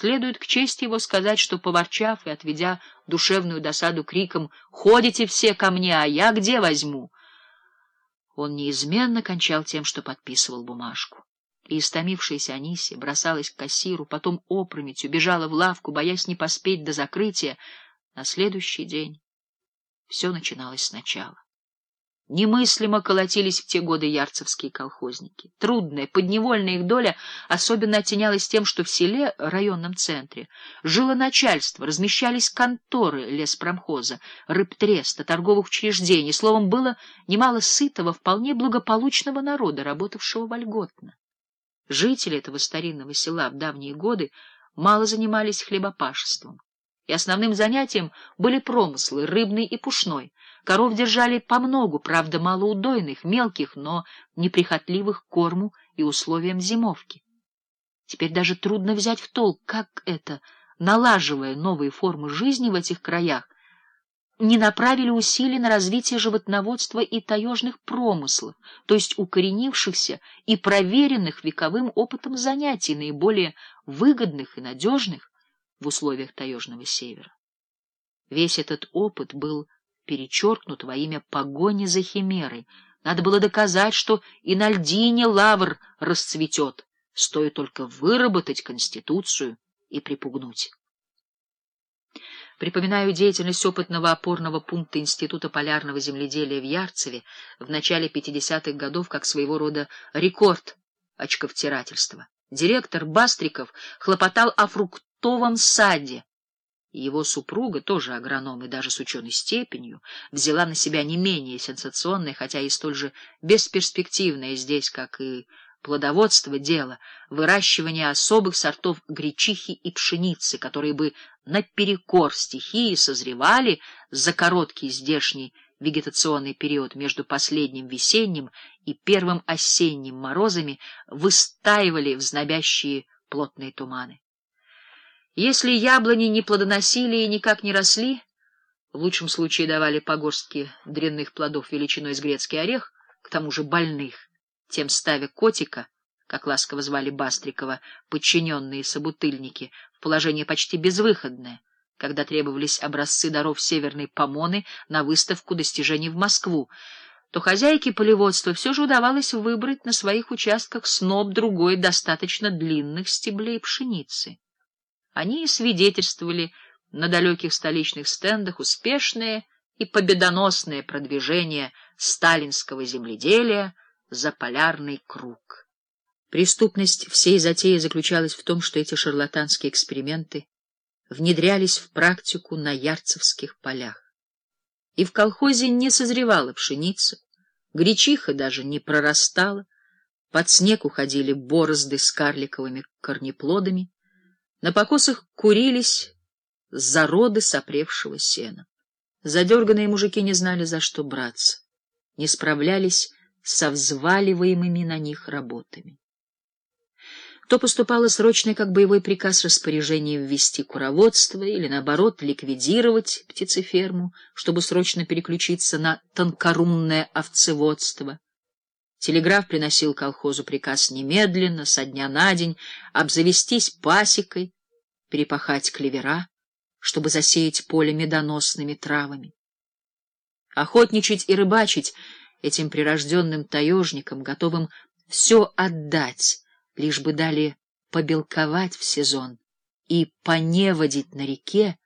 Следует к чести его сказать, что, поворчав и отведя душевную досаду криком «Ходите все ко мне, а я где возьму?», он неизменно кончал тем, что подписывал бумажку. И истомившаяся Анисия бросалась к кассиру, потом опрометью бежала в лавку, боясь не поспеть до закрытия. На следующий день все начиналось сначала. Немыслимо колотились в те годы ярцевские колхозники. Трудная, подневольная их доля особенно оттенялась тем, что в селе, районном центре, жило начальство, размещались конторы леспромхоза, рыбтреста, торговых учреждений. Словом, было немало сытого, вполне благополучного народа, работавшего вольготно. Жители этого старинного села в давние годы мало занимались хлебопашеством и основным занятием были промыслы рыбный и пушной. Коров держали помногу, правда, малоудойных, мелких, но неприхотливых к корму и условиям зимовки. Теперь даже трудно взять в толк, как это, налаживая новые формы жизни в этих краях, не направили усилия на развитие животноводства и таежных промыслов, то есть укоренившихся и проверенных вековым опытом занятий, наиболее выгодных и надежных, в условиях таежного севера. Весь этот опыт был перечеркнут во имя погони за химерой. Надо было доказать, что и на льдине лавр расцветет, стоит только выработать конституцию и припугнуть. Припоминаю деятельность опытного опорного пункта Института полярного земледелия в Ярцеве в начале 50-х годов как своего рода рекорд очковтирательства. Директор Бастриков хлопотал о фруктовом саде. Его супруга, тоже агроном и даже с ученой степенью, взяла на себя не менее сенсационное, хотя и столь же бесперспективное здесь, как и плодоводство дело, выращивание особых сортов гречихи и пшеницы, которые бы наперекор стихии созревали за короткий здешний вегетационный период между последним весенним и первым осенним морозами, выстаивали в знобящие плотные туманы. Если яблони не плодоносили и никак не росли, в лучшем случае давали по горстке дрянных плодов величиной с грецкий орех, к тому же больных, тем ставя котика, как ласково звали Бастрикова, подчиненные собутыльники, в положение почти безвыходное, когда требовались образцы даров северной помоны на выставку достижений в Москву, то хозяйке полеводства все же удавалось выбрать на своих участках сноб другой достаточно длинных стеблей пшеницы. Они свидетельствовали на далеких столичных стендах успешное и победоносное продвижение сталинского земледелия за полярный круг. Преступность всей затеи заключалась в том, что эти шарлатанские эксперименты внедрялись в практику на ярцевских полях. И в колхозе не созревала пшеница, гречиха даже не прорастала, под снег уходили борозды с карликовыми корнеплодами, на покосах курились зароды сопревшего сена. Задерганные мужики не знали, за что браться, не справлялись со взваливаемыми на них работами. То поступало срочное, как боевой приказ распоряжение ввести куроводство или, наоборот, ликвидировать птицеферму, чтобы срочно переключиться на тонкорунное овцеводство. Телеграф приносил колхозу приказ немедленно, со дня на день, обзавестись пасекой, перепахать клевера, чтобы засеять поле медоносными травами. Охотничать и рыбачить этим прирожденным таежникам, готовым все отдать, лишь бы дали побелковать в сезон и поневодить на реке,